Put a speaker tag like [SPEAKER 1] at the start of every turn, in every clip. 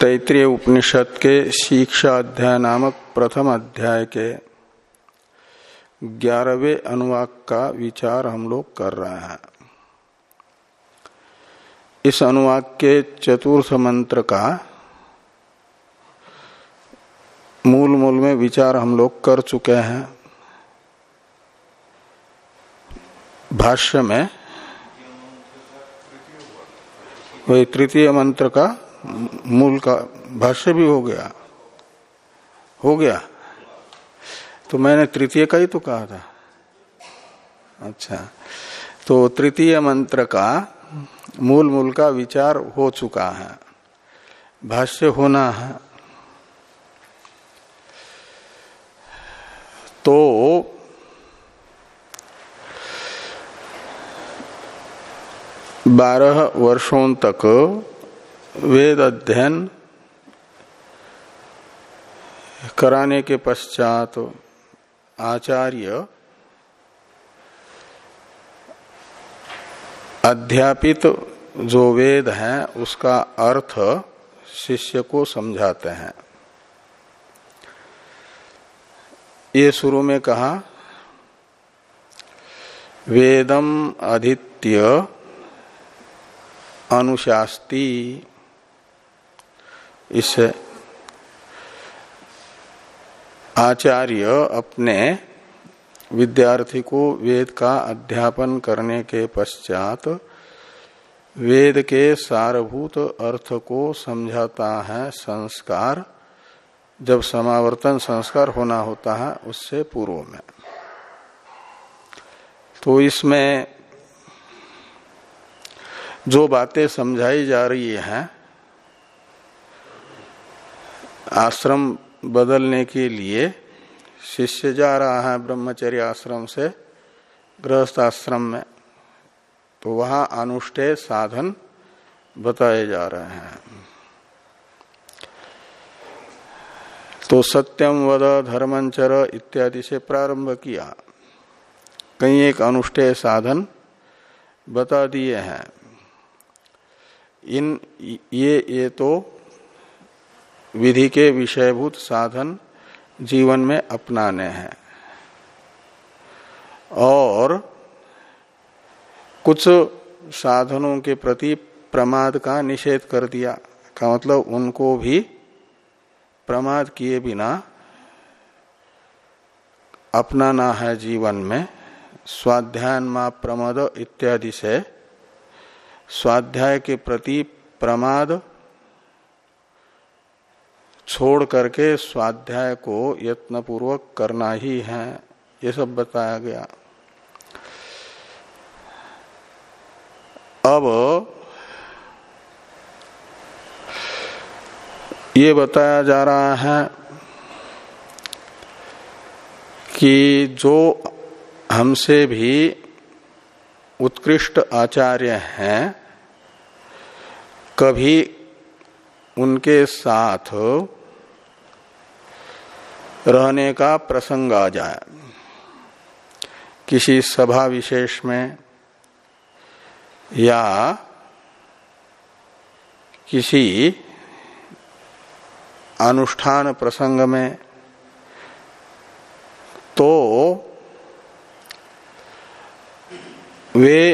[SPEAKER 1] तैतृय उपनिषद के शिक्षा अध्याय नामक प्रथम अध्याय के ग्यारहवें अनुवाक का विचार हम लोग कर रहे हैं। इस अनुवाक के चतुर्थ मंत्र का मूल मूल में विचार हम लोग कर चुके हैं। भाष्य में वही तृतीय मंत्र का मूल का भाष्य भी हो गया। हो गया। तो मैंने तृतीय का ही तो कहा था। अच्छा। तो तृतीय मंत्र का मूल मूल का विचार हो चुका है। भाष्य होना है। तो बारह वर्षों तक वेद अध्ययन कराने के पश्चात आचार्य अध्यापित जो वेद है, उसका अर्थ शिष्य को समझाते हैं। ये शुरू में कहा, वेदम अधित्य अनुशास्ती। इस आचार्य अपने विद्यार्थी को वेद का अध्यापन करने के पश्चात वेद के सारभूत अर्थ को समझाता है। संस्कार, जब समावर्तन संस्कार होना होता है, उससे पूर्व में। तो इसमें जो बातें समझाई जा रही हैं, आश्रम बदलने के लिए शिष्य जा रहा है ब्रह्मचर्य आश्रम से, गृहस्थ आश्रम में। तो वहाँ अनुष्ठेय साधन बताए जा रहे हैं। तो सत्यम वद धर्मंचर इत्यादि से प्रारंभ किया। कई एक अनुष्ठेय साधन बता दिए हैं। इन ये ये तो विधि के विषयभूत साधन जीवन में अपनाने हैं। और कुछ साधनों के प्रति प्रमाद का निषेध कर दिया, का मतलब उनको भी प्रमाद किए बिना अपनाना है जीवन में। स्वाध्यान मा प्रमद इत्यादि से स्वाध्याय के प्रति प्रमाद छोड़ करके स्वाध्याय को यत्न पूर्वक करना ही है। ये सब बताया गया। अब ये बताया जा रहा है कि जो हमसे भी उत्कृष्ट आचार्य हैं, कभी उनके साथ रहने का प्रसंग आ जाए, किसी सभा विशेष में या किसी अनुष्ठान प्रसंग में तो वे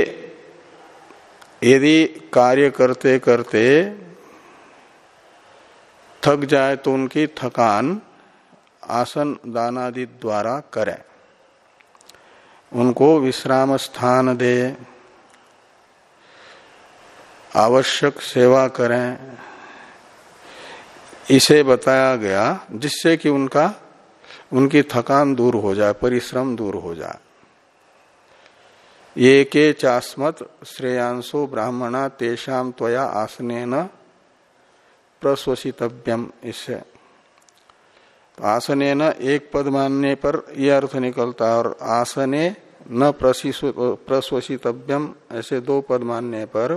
[SPEAKER 1] यदि कार्य करते करते थक जाए तो उनकी थकान आसन दानादि द्वारा करें। उनको विश्राम स्थान दे। आवश्यक सेवा करें। इसे बताया गया जिससे कि उनका, उनकी थकान दूर हो जाए, परिश्रम दूर हो जाए। ये के चास्मत श्रेयांशो ब्राह्मणा तेषाम त्वया आसने न प्रश्वसितव्यम इससे तो आसने न एक पद मानने पर यह अर्थ निकलता है और आसने न प्रश्वसितव्यम ऐसे दो पद मानने पर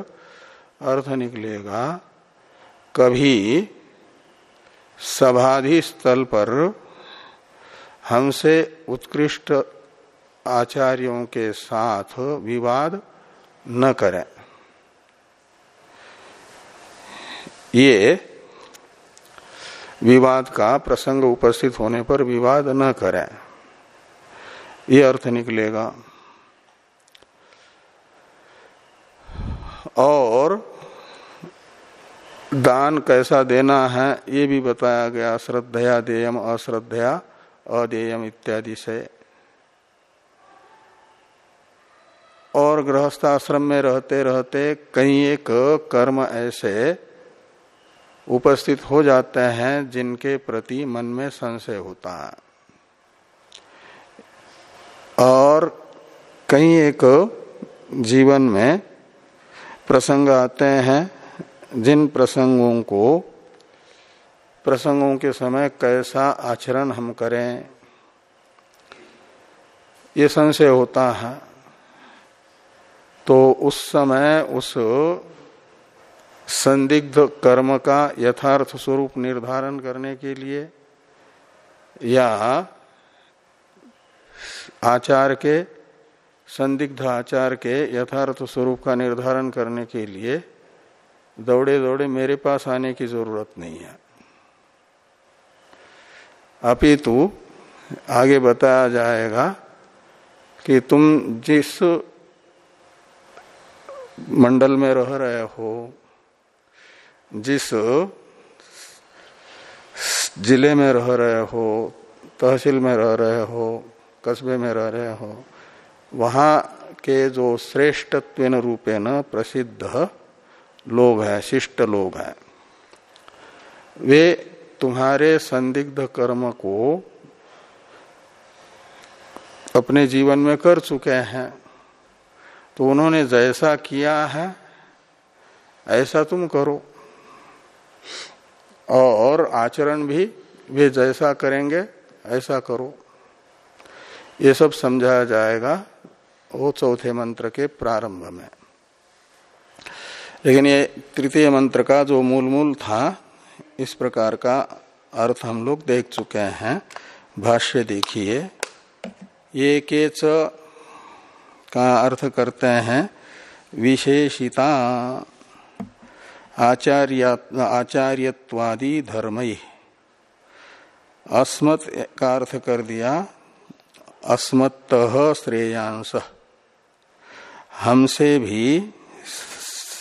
[SPEAKER 1] अर्थ निकलेगा। कभी सभाधि स्थल पर हमसे उत्कृष्ट आचार्यों के साथ विवाद न करें। ये विवाद का प्रसंग उपस्थित होने पर विवाद न करें। ये अर्थ निकलेगा। और दान कैसा देना है, ये भी बताया गया। श्रद्धया देयम, अश्रद्धया अदेयम इत्यादि से। और गृहस्थाश्रम में रहते रहते कई एक कर्म ऐसे उपस्थित हो जाते हैं जिनके प्रति मन में संशय होता है। और कई एक जीवन में प्रसंग आते हैं जिन प्रसंगों को, प्रसंगों के समय कैसा आचरण हम करें, ये संशय होता है। तो उस समय उस संदिग्ध कर्म का यथार्थ स्वरूप निर्धारण करने के लिए या आचार के, संदिग्ध आचार के यथार्थ स्वरूप का निर्धारण करने के लिए दौड़े दौड़े मेरे पास आने की ज़रूरत नहीं है। अपितु आगे बताया जाएगा कि तुम जिस मंडल में रह रहे हो, जिस ज़िले में रह रहे हो, तहसील में रह रहे हो, कस्बे में रह रहे हो, वहाँ के जो श्रेष्ठत्व रूपे न प्रसिद्ध लोग हैं, शिष्ट लोग हैं, वे तुम्हारे संदिग्ध कर्म को अपने जीवन में कर चुके हैं। तो उन्होंने जैसा किया है, ऐसा तुम करो। और आचरण भी, वे जैसा करेंगे, ऐसा करो। ये सब समझाया जाएगा वो चौथे मंत्र के प्रारंभ में। लेकिन ये तृतीय मंत्र का जो मूल मूल था, इस प्रकार का अर्थ हम लोग देख चुके हैं। भाष्य देखिए। ये के का अर्थ करते हैं, विशेषिता, आचार्य आचार्यवादी धर्म। अस्मत् का अर्थ कर दिया, अस्मत्त श्रेयांश। हमसे भी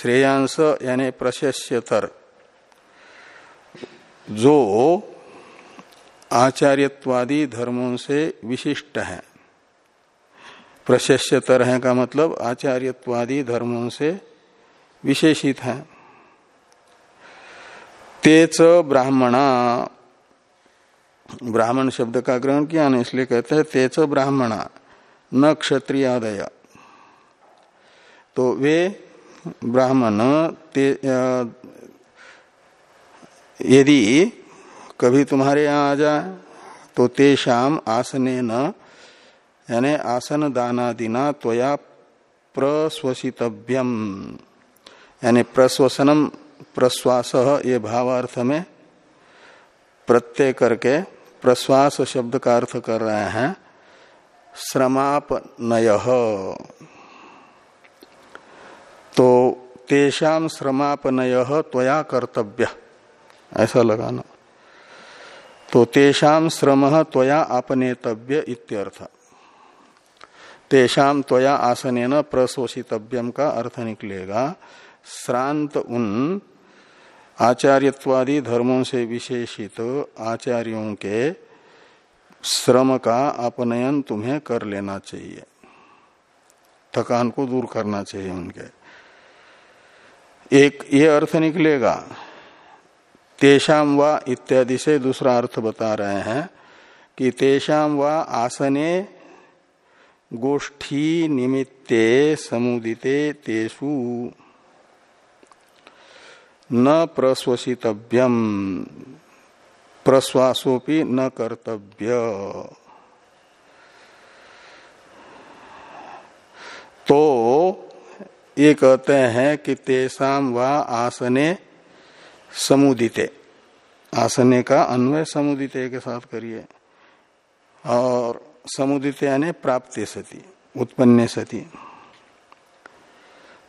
[SPEAKER 1] श्रेयांश यानी प्रशस्यतर। जो आचार्यवादी धर्मों से विशिष्ट है। प्रशस्यतर है का मतलब आचार्यवादी धर्मों से विशेषित है। तेच ब्राह्मणा। ब्राह्मण शब्द का ग्रहण किया ना, इसलिए कहते हैं तेच ब्राह्मणा, न क्षत्रियादय। तो वे ब्राह्मण यदि कभी तुम्हारे यहाँ आ जाए तो तेषाम आसने न यानी आसन दानादिना त्वया प्रश्वसितव्यम। यानी प्रश्वसनम, प्रश्वास ये भावार्थ में प्रत्यय करके प्रश्वास शब्द का अर्थ कर रहे हैं, श्रमापनय। तो तेषाम श्रमापनय त्वया कर्तव्य। ऐसा लगाना। तो तेषाम श्रम त्वया आपनेतव्य इत्यर्थ। तेषाम त्वया आसन प्रशोषितव्यम का अर्थ निकलेगा। श्रांत उन आचार्यवादी धर्मों से विशेषित आचार्यों के श्रम का अपनयन तुम्हें कर लेना चाहिए। थकान को दूर करना चाहिए उनके। एक, ये अर्थ निकलेगा। तेषाम व इत्यादि से दूसरा अर्थ बता रहे हैं कि तेषाम व आसने गोष्ठी निमित्ते समुदिते तेसु न प्रश्वसितव्यम प्रश्वासोपि न कर्तव्य। तो ये कहते हैं कि तेसाम व आसने समुदिते। आसने का अन्वय समुदिते के साथ करिए। और समुदिते यानी प्राप्त सती, उत्पन्न सती।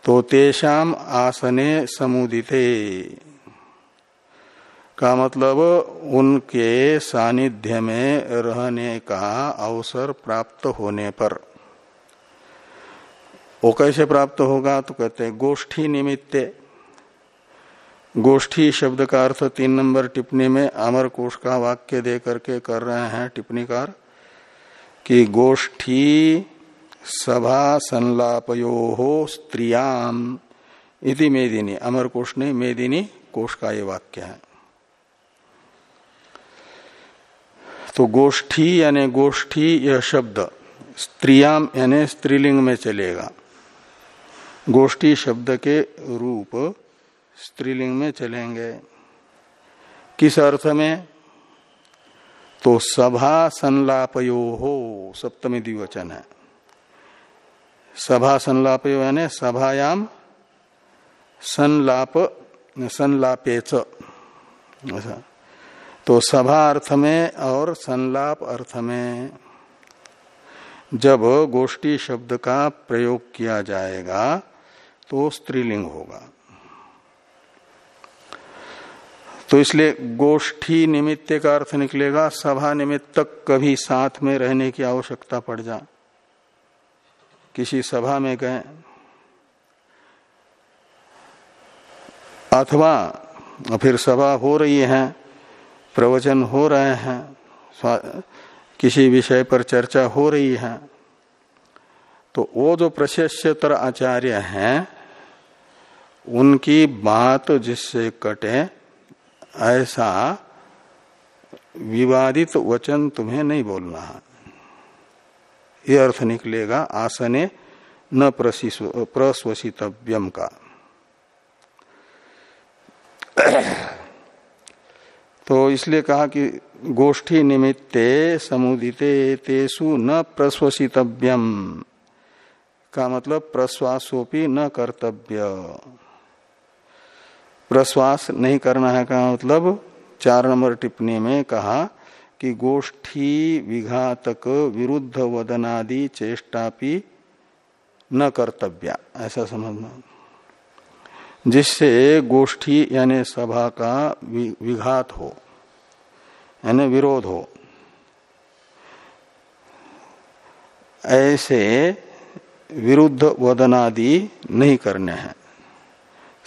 [SPEAKER 1] तो तेषाम आसने समुदिते। का मतलब उनके सानिध्य में रहने का अवसर प्राप्त होने पर। वो कैसे प्राप्त होगा तो कहते हैं, गोष्ठी निमित्ते। गोष्ठी शब्द का अर्थ तीन नंबर टिप्पणी में अमर कोश का वाक्य दे करके कर रहे हैं टिप्पणीकार। कि गोष्ठी सभा संलापयो हो स्त्रियाम इति मेदिनी अमर कोश ने मेदिनी कोश का ये वाक्य है। तो गोष्ठी यानी गोष्ठी यह शब्द स्त्रियाम यानी स्त्रीलिंग में चलेगा। गोष्ठी शब्द के रूप स्त्रीलिंग में चलेंगे। किस अर्थ में? तो सभा संलापयो हो सप्तमी द्विवचन है। सभा संलापयो यानी सभायाम संलाप, संलापेच। ऐसा तो सभा अर्थ में और संलाप अर्थ में जब गोष्ठी शब्द का प्रयोग किया जाएगा तो स्त्रीलिंग होगा। तो इसलिए गोष्ठी निमित्त का अर्थ निकलेगा, सभा निमित्त तक कभी साथ में रहने की आवश्यकता पड़ जा किसी सभा में गए, अथवा फिर सभा हो रही है, प्रवचन हो रहे हैं किसी विषय पर चर्चा हो रही है तो वो जो प्रशस्यतर आचार्य हैं, उनकी बात जिससे कटे ऐसा विवादित वचन तुम्हें नहीं बोलना है। ये अर्थ निकलेगा, आसने न प्रस्वसितव्यम का। तो इसलिए कहा कि गोष्ठी निमित्ते समुदिते तेसु न प्रश्वसितव्यम का मतलब प्रश्वासोपी न कर्तव्य। प्रश्वास नहीं करना है का मतलब? चार नंबर टिप्पणी में कहा कि गोष्ठी विघातक विरुद्ध वदनादि चेष्टापि न कर्तव्य। ऐसा समझना। जिससे गोष्ठी यानी सभा का विघात हो, यानी विरोध हो। ऐसे विरुद्ध वदनादि नहीं करने हैं।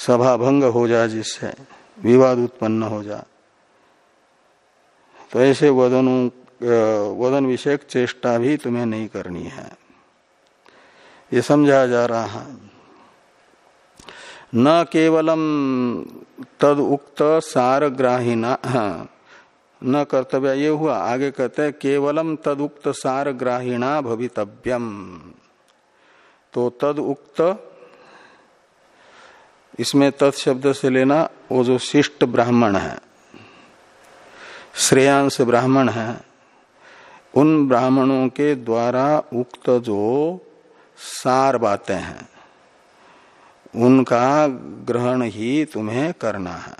[SPEAKER 1] सभा भंग हो जाए जिससे विवाद उत्पन्न हो जाए तो ऐसे वदनों वदन विषयक चेष्टा भी तुम्हें नहीं करनी है। ये समझा जा रहा है। न केवलम तद उक्त सारग्राहीना हाँ, न कर्तव्य ये हुआ आगे कहते हैं केवलम तद उक्त सारग्राहीणा भवितव्यम। तो तद उक्त इसमें तत्शब्द से लेना वो जो शिष्ट ब्राह्मण है, श्रेयांश ब्राह्मण है, उन ब्राह्मणों के द्वारा उक्त जो सार बातें हैं, उनका ग्रहण ही तुम्हें करना है।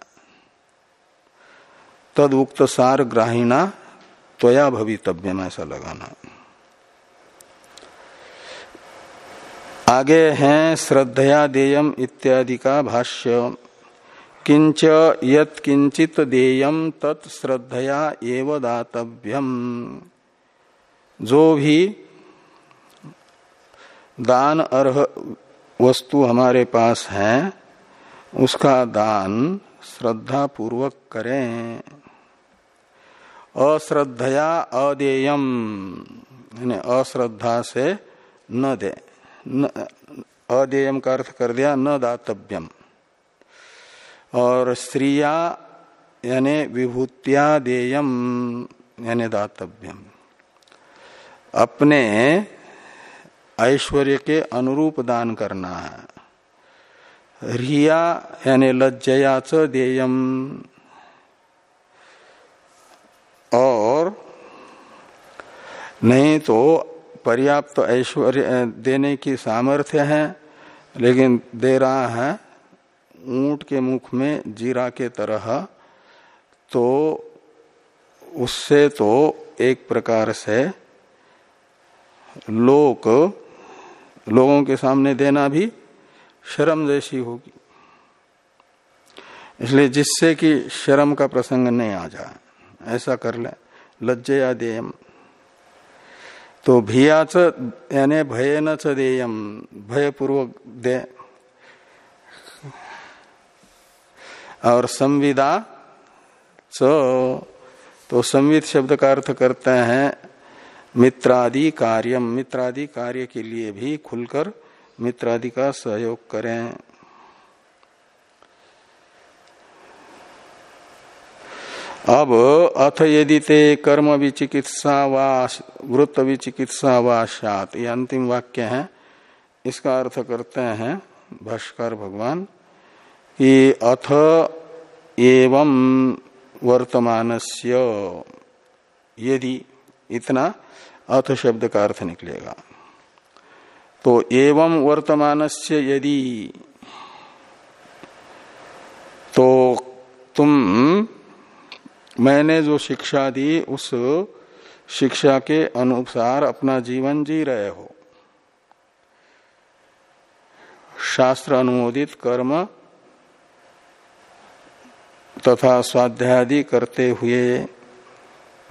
[SPEAKER 1] तद उक्त सार ग्राहिणा त्वया भवितव्य में ऐसा लगाना। आगे हैं श्रद्धया देयम इत्यादि का भाष्य। किंच यत किंचित देयम तत् श्रद्धया एव दातव्यम। जो भी दान अर्ह वस्तु हमारे पास है, उसका दान श्रद्धा पूर्वक करें। अश्रद्धया अदेयम, यानी अश्रद्धा से न दे। अदेयम का अर्थ कर दिया, न दातव्यम। और स्त्रिया, यानी विभूतिया देयम यानी दातव्यम। अपने ऐश्वर्य के अनुरूप दान करना है। रिया, यानी लज्जया च देयम। और नहीं तो पर्याप्त तो ऐश्वर्य देने की सामर्थ्य है, लेकिन दे रहा है ऊँट के मुख में जीरा के तरह तो उससे तो एक प्रकार से लोक, लोगों के सामने देना भी शर्म जैसी होगी। इसलिए जिससे कि शर्म का प्रसंग नहीं आ जाए, ऐसा कर ले। लज्जया देयम। तो भियाच यानी भय न च देयम। भयपूर्वक दे। और संविदा च तो संविद शब्द का अर्थ करते हैं, मित्रादि कार्यम। मित्रादि कार्य के लिए भी खुलकर मित्रादि का सहयोग करें। अब अथ यदि ते कर्म विचिकित्सा वा वृत्त विचिकित्सा वा सात ये अंतिम वाक्य है। इसका अर्थ करते हैं भाष्कर भगवान कि अथ एवं वर्तमानस्य। यदि इतना अथ शब्द का अर्थ निकलेगा। तो एवं वर्तमानस्य यदि तो तुम मैंने जो शिक्षा दी, उस शिक्षा के अनुसार अपना जीवन जी रहे हो। शास्त्र अनुमोदित कर्म तथा स्वाध्यादि करते हुए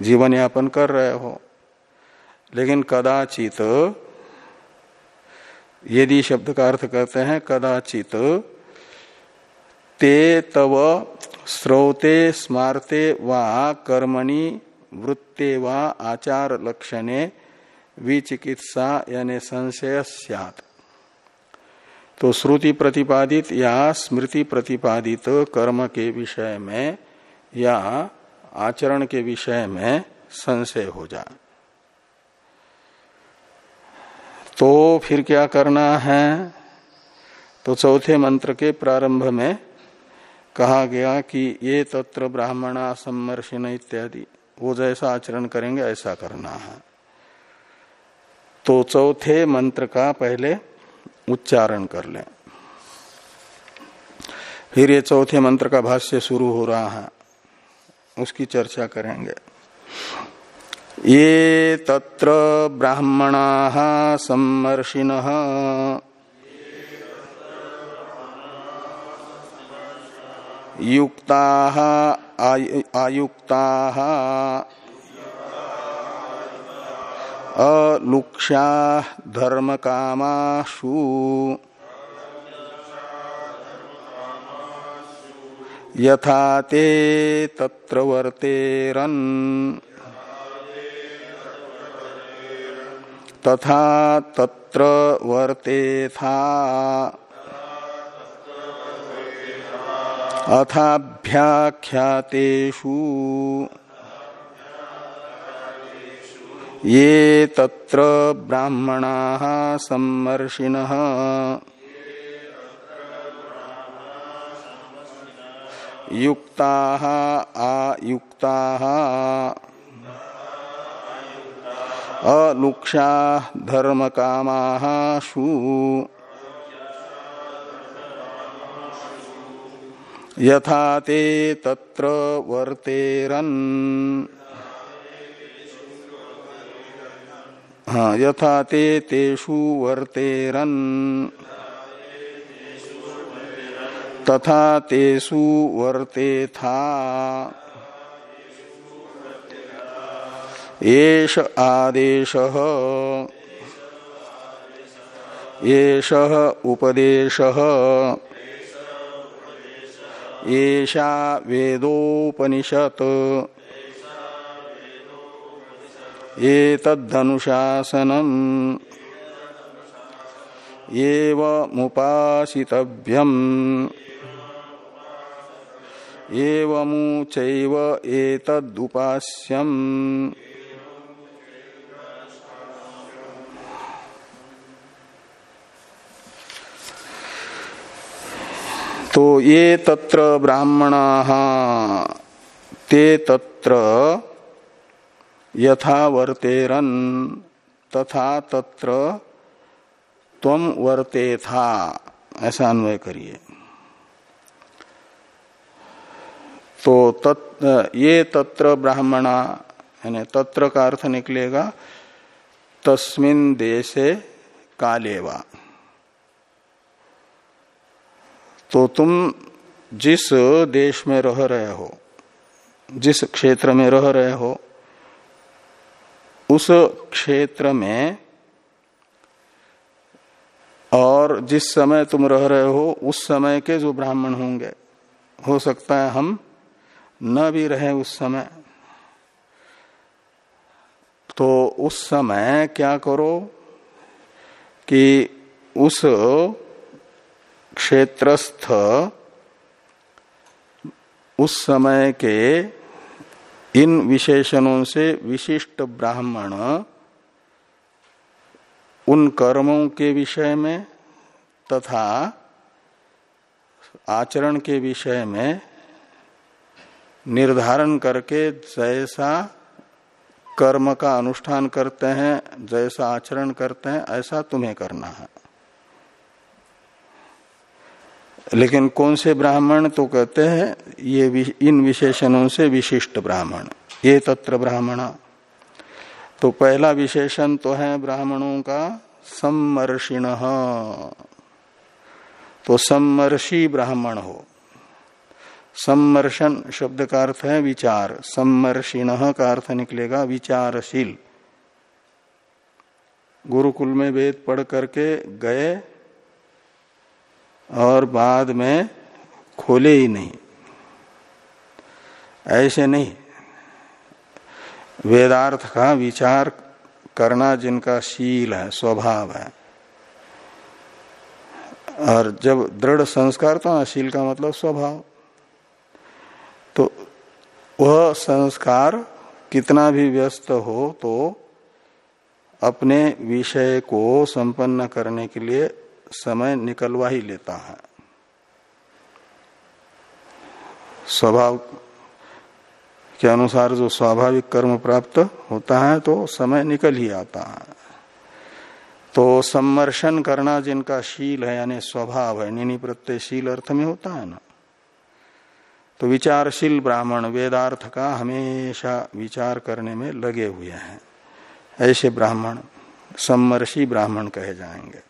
[SPEAKER 1] जीवन यापन कर रहे हो। लेकिन कदाचित, यदि शब्द का अर्थ करते हैं, कदाचित ते तव श्रोते स्मारते वा कर्मणि वृत्ते वा आचार लक्षणे विचिकित्सा यानी संशय सियात। तो श्रुति प्रतिपादित या स्मृति प्रतिपादित कर्म के विषय में या आचरण के विषय में संशय हो जाए तो फिर क्या करना है? तो चौथे मंत्र के प्रारंभ में कहा गया कि ये तत्र ब्राह्मणा सम्मर्शिन इत्यादि। वो जैसा आचरण करेंगे, ऐसा करना है। तो चौथे मंत्र का पहले उच्चारण कर लें। फिर ये चौथे मंत्र का भाष्य शुरू हो रहा है। उसकी चर्चा करेंगे। ये तत्र ब्राह्मणा सम्मर्षिण युक्ता आयुक्ता। अलुक्षा धर्म कामाशु यथा ते तत्र वर्तेरन। तथा तत्र वर्तेथा। अथाभ्याख्यातेषु। ये तत्र ब्राह्मणाः सम्मर्षिणः। युक्ताः आयुक्ताः। अलुक्षा धर्मकामाः शु। यथा ते तत्र वर्तेरन। हाँ यथा ते तेषु वर्तेरन। तथा तेषु वर्ते था एष आदेश। एष उपदेश। येषा वेदोपनिषत्। एतद्धनुशासनम्। एवमुपासितव्यम्। एवमुचैव एतदुपास्यम्। तो ये तत्र ब्राह्मणा, ते तत्र यथा वर्तेरन तथा तत्र तम वर्ते था ऐसा अन्वय करिए। तो तत्, ये तत्र ब्राह्मणा, यानी तत्र का अर्थ निकलेगा, तस्मिन देशे कालेवा। तो तुम जिस देश में रह रहे हो, जिस क्षेत्र में रह रहे हो, उस क्षेत्र में और जिस समय तुम रह रहे हो, उस समय के जो ब्राह्मण होंगे, हो सकता है हम न भी रहे उस समय। तो उस समय क्या करो कि उस क्षेत्रस्थ उस समय के इन विशेषणों से विशिष्ट ब्राह्मण उन कर्मों के विषय में तथा आचरण के विषय में निर्धारण करके जैसा कर्म का अनुष्ठान करते हैं, जैसा आचरण करते हैं, ऐसा तुम्हें करना है। लेकिन कौन से ब्राह्मण तो कहते हैं, ये इन विशेषणों से विशिष्ट ब्राह्मण। ये तत्र ब्राह्मण। तो पहला विशेषण तो है ब्राह्मणों का सम्मर्षिण। तो सम्मर्षि ब्राह्मण हो। सम्मर्शन शब्द का अर्थ है विचार। सम्मर्षिण का अर्थ निकलेगा विचारशील। गुरुकुल में वेद पढ़ करके गए और बाद में खोले ही नहीं। ऐसे नहीं। वेदार्थ का विचार करना जिनका शील है, स्वभाव है। और जब दृढ़ संस्कार तो ना शील का मतलब स्वभाव। तो वह संस्कार कितना भी व्यस्त हो तो अपने विषय को संपन्न करने के लिए समय निकलवा ही लेता है। स्वभाव के अनुसार जो स्वाभाविक कर्म प्राप्त होता है तो समय निकल ही आता है। तो सम्मर्शन करना जिनका शील है, यानी स्वभाव है, निनी प्रत्यय शील अर्थ में होता है ना। तो विचारशील ब्राह्मण वेदार्थ का हमेशा विचार करने में लगे हुए हैं। ऐसे ब्राह्मण, सम्मर्षी ब्राह्मण कहे जाएँगे।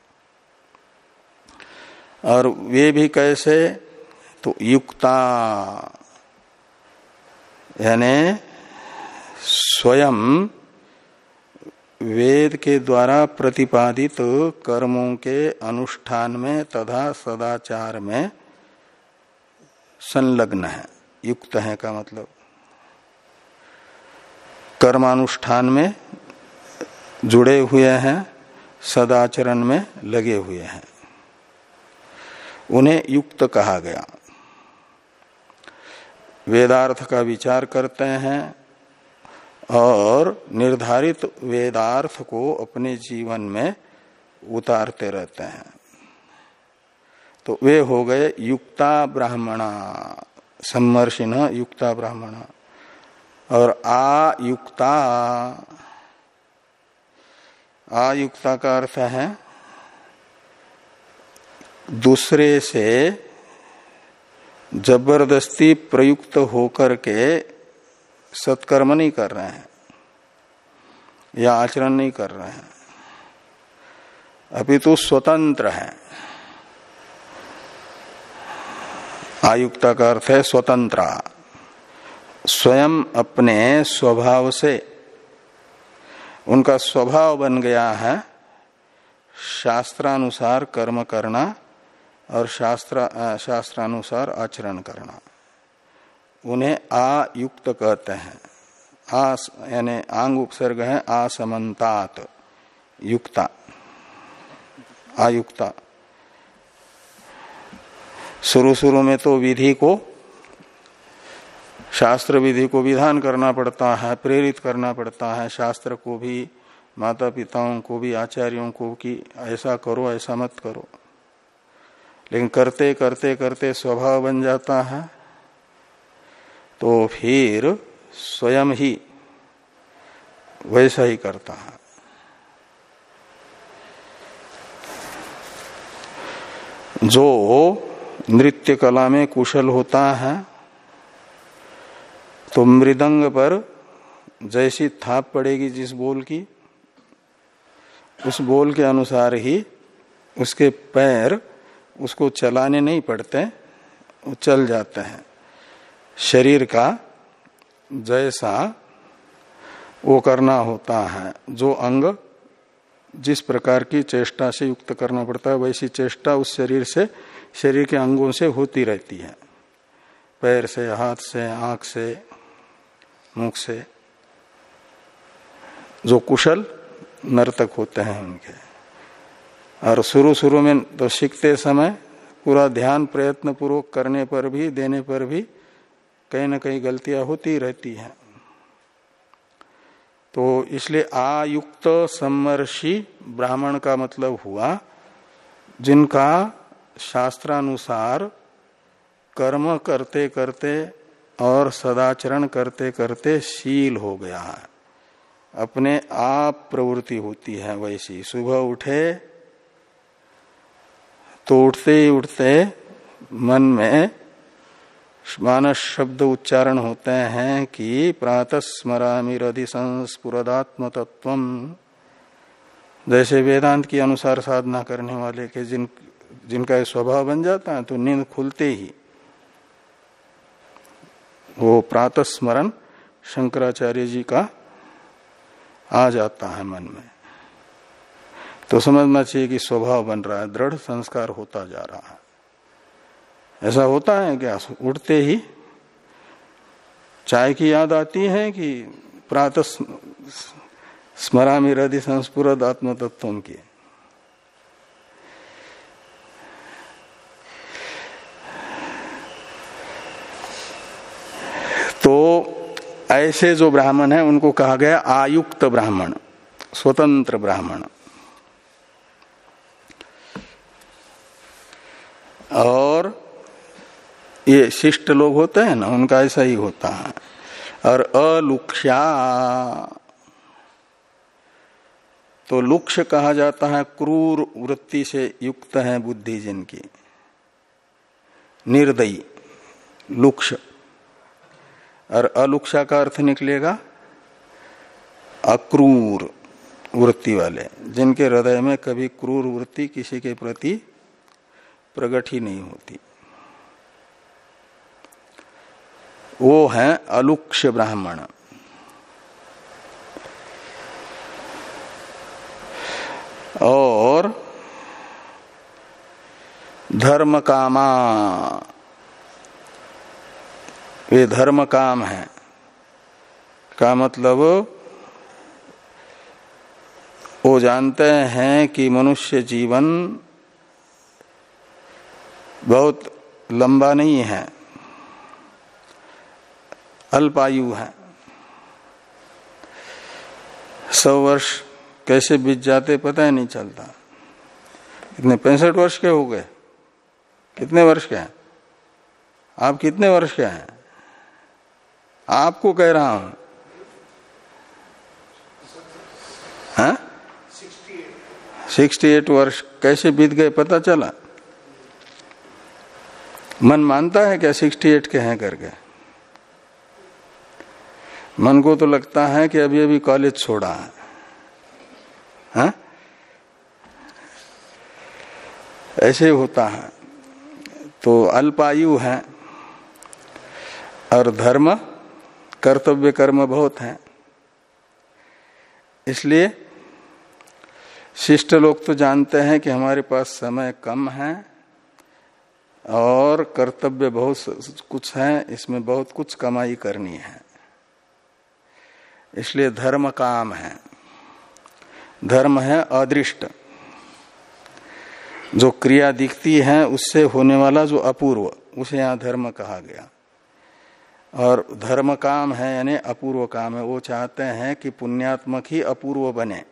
[SPEAKER 1] और वे भी कैसे? तो युक्ता, यानी स्वयं वेद के द्वारा प्रतिपादित कर्मों के अनुष्ठान में तथा सदाचार में संलग्न है। युक्त है का मतलब? कर्मानुष्ठान में जुड़े हुए हैं, सदाचरण में लगे हुए हैं। उन्हें युक्त कहा गया। वेदार्थ का विचार करते हैं और निर्धारित वेदार्थ को अपने जीवन में उतारते रहते हैं। तो वे हो गए युक्ता ब्राह्मणा, सम्मर्षिण युक्ता ब्राह्मण। और आयुक्ता आयुक्ता का अर्थ है दूसरे से ज़बरदस्ती प्रयुक्त होकर के सत्कर्म नहीं कर रहे हैं, या आचरण नहीं कर रहे हैं। अभी तो स्वतंत्र है। आयुक्ता का अर्थ है स्वतंत्र। स्वयं अपने स्वभाव से। उनका स्वभाव बन गया है शास्त्रानुसार कर्म करना। और शास्त्र शास्त्रानुसार आचरण करना। उन्हें आयुक्त कहते हैं। आ यानी आंग उपसर्ग है असमन्तात युक्ता। आयुक्ता। शुरू शुरू में तो विधि को, शास्त्र विधि को विधान करना पड़ता है, प्रेरित करना पड़ता है। शास्त्र को भी माता पिताओं को भी, आचार्यों को कि ऐसा करो, ऐसा मत करो। लेकिन करते करते करते स्वभाव बन जाता है तो फिर स्वयं ही वैसा ही करता है। जो नृत्य कला में कुशल होता है तो मृदंग पर जैसी थाप पड़ेगी जिस बोल की, उस बोल के अनुसार ही उसके पैर उसको चलाने नहीं पड़ते, वो चल जाते हैं। शरीर का जैसा वो करना होता है, जो अंग जिस प्रकार की चेष्टा से युक्त करना पड़ता है, वैसी चेष्टा उस शरीर से, शरीर के अंगों से होती रहती है। पैर से, हाथ से, आँख से, मुख से, जो कुशल नर्तक होते हैं उनके। और शुरू शुरू में तो सीखते समय पूरा ध्यान प्रयत्न पूर्वक करने पर भी, देने पर भी कहीं ना कहीं गलतियाँ होती रहती हैं। तो इसलिए आयुक्त समर्षि ब्राह्मण का मतलब हुआ, जिनका शास्त्रानुसार कर्म करते करते और सदाचरण करते करते शील हो गया है। अपने आप प्रवृत्ति होती है वैसी। सुबह उठे तो उठते ही उठते मन में मानस शब्द उच्चारण होते हैं कि प्रातः स्मरामिरधि संस्पुरदात्म तत्व जैसे वेदांत के अनुसार साधना करने वाले के जिन, जिनका स्वभाव बन जाता है तो नींद खुलते ही वो प्रातः स्मरण शंकराचार्य जी का आ जाता है मन में। तो समझना चाहिए कि स्वभाव बन रहा है, दृढ़ संस्कार होता जा रहा है। ऐसा होता है क्या उठते ही चाय की याद आती है कि प्रातः स्मरा हृदय संस्पुरद आत्म तत्व की। तो ऐसे जो ब्राह्मण है, उनको कहा गया आयुक्त ब्राह्मण, स्वतंत्र ब्राह्मण। और ये शिष्ट लोग होते हैं ना, उनका ऐसा ही होता है। और अलुक्षा तो लुक्ष कहा जाता है, क्रूर वृत्ति से युक्त है बुद्धि जिनकी। निर्दयी, लुक्ष। और अलुक्षा का अर्थ निकलेगा, अक्रूर वृत्ति वाले, जिनके हृदय में कभी क्रूर वृत्ति किसी के प्रति प्रकट ही नहीं होती। वो है अलुक्ष ब्राह्मण। और धर्म कामा वे धर्म काम है। का मतलब वो जानते हैं कि मनुष्य जीवन बहुत लंबा नहीं है। अल्पायु है। सौ वर्ष कैसे बीत जाते पता ही नहीं चलता। कितने पैंसठ वर्ष के हो गए। कितने वर्ष के हैं? आप कितने वर्ष के हैं? आपको कह रहा हूँ। सिक्सटी एट वर्ष कैसे बीत गए पता चला? मन मानता है क्या सिक्सटी एट के हैं करके। मन को तो लगता है कि अभी अभी कॉलेज छोड़ा है। हा? ऐसे होता है। तो अल्पायु है और धर्म, कर्तव्य कर्म बहुत है। इसलिए शिष्ट लोग तो जानते हैं कि हमारे पास समय कम है। और कर्तव्य बहुत कुछ है, इसमें बहुत कुछ कमाई करनी है। इसलिए धर्म काम है। धर्म है अदृष्ट। जो क्रिया दिखती है, उससे होने वाला जो अपूर्व, उसे यहाँ धर्म कहा गया। और धर्म काम है, यानी अपूर्व काम है। वो चाहते हैं कि पुण्यात्मक ही अपूर्व बने।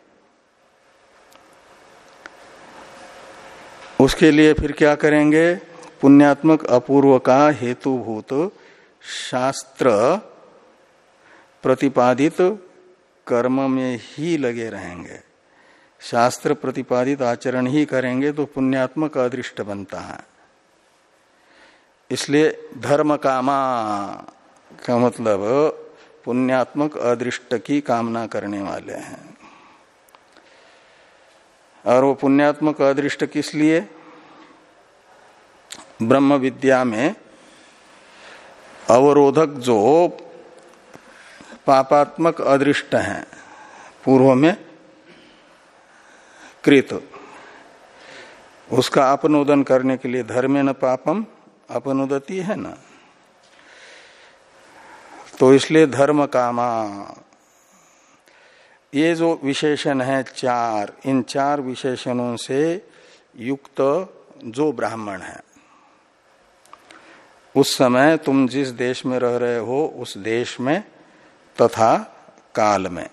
[SPEAKER 1] उसके लिए फिर क्या करेंगे? पुण्यात्मक अपूर्व का हेतुभूत शास्त्र प्रतिपादित कर्म में ही लगे रहेंगे। शास्त्र प्रतिपादित आचरण ही करेंगे तो पुण्यात्मक अदृष्ट बनता है। इसलिए धर्म कामा का मतलब पुण्यात्मक अदृष्ट की कामना करने वाले हैं। और वो पुण्यात्मक अदृष्ट किस लिए? ब्रह्म विद्या में अवरोधक जो पापात्मक अदृष्ट है, पूर्व में कृत, उसका अपनोदन करने के लिए धर्म न पापम, अपनोदती है ना। तो इसलिए धर्म कामा, ये जो विशेषण है चार, इन चार विशेषणों से युक्त जो ब्राह्मण है। उस समय तुम जिस देश में रह रहे हो, उस देश में तथा काल में।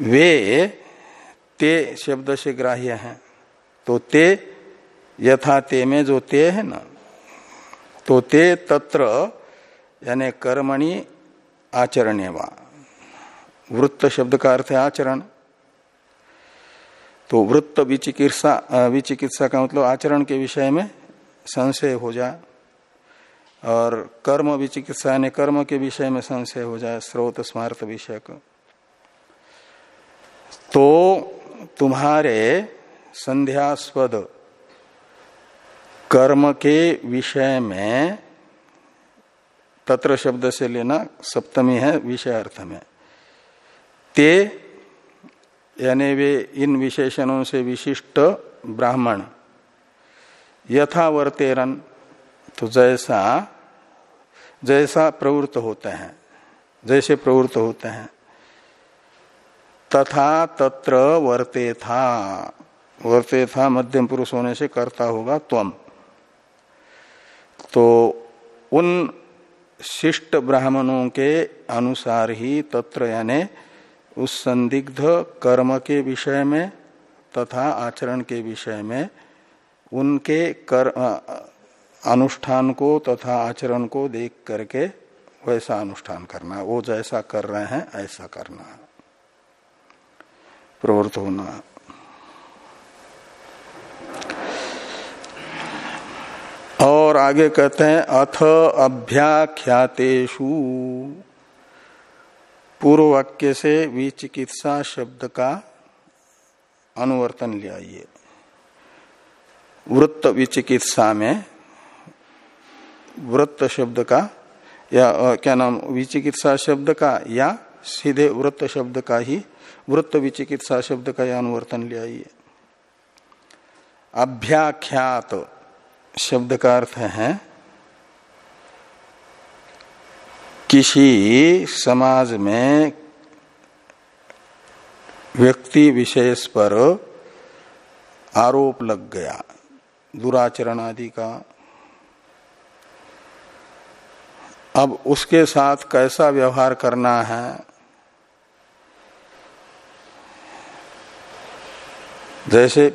[SPEAKER 1] वे ते शब्द से ग्राह्य हैं। तो ते यथा ते में जो ते है ना तो ते तत्र यानी कर्मणि आचरणे वा वृत्त शब्द का अर्थ है आचरण। तो वृत्त विचिकित्सा विचिकित्सा का मतलब आचरण के विषय में संशय हो जाए और कर्म विचिकित्सा ने कर्म के विषय में संशय हो जाए, स्रोत स्मार्थ विषय तो तुम्हारे संध्यास्पद कर्म के विषय में तत्र शब्द से लेना सप्तमी है विषय अर्थ में। ते यानी वे इन विशेषणों से विशिष्ट ब्राह्मण। यथावर्तेरन। तो जैसा जैसा प्रवृत्त होते हैं, जैसे प्रवृत्त होते हैं, तथा तत्र वर्ते था वर्ते था मध्यम पुरुष होने से करता होगा त्वम तो उन शिष्ट ब्राह्मणों के अनुसार ही तत्र यानी उस संदिग्ध कर्म के विषय में तथा आचरण के विषय में उनके कर अनुष्ठान को तथा आचरण को देख करके वैसा अनुष्ठान करना, वो जैसा कर रहे हैं, ऐसा करना। प्रवृत्त होना। और आगे कहते हैं, अथ अभ्याख्यातेशु पूर्व वाक्य से विचिकित्सा शब्द का अनुवर्तन ले आइए। वृत्त विचिकित्सा में वृत्त शब्द का या क्या नाम विचिकित्सा शब्द का या, सीधे वृत्त शब्द का ही वृत्त विचिकित्सा शब्द का यह अनुवर्तन ले आइए अभ्याख्यात शब्द का अर्थ है, किसी समाज में व्यक्ति विशेष पर आरोप लग गया। दुराचरण आदि का। अब उसके साथ कैसा व्यवहार करना है? जैसे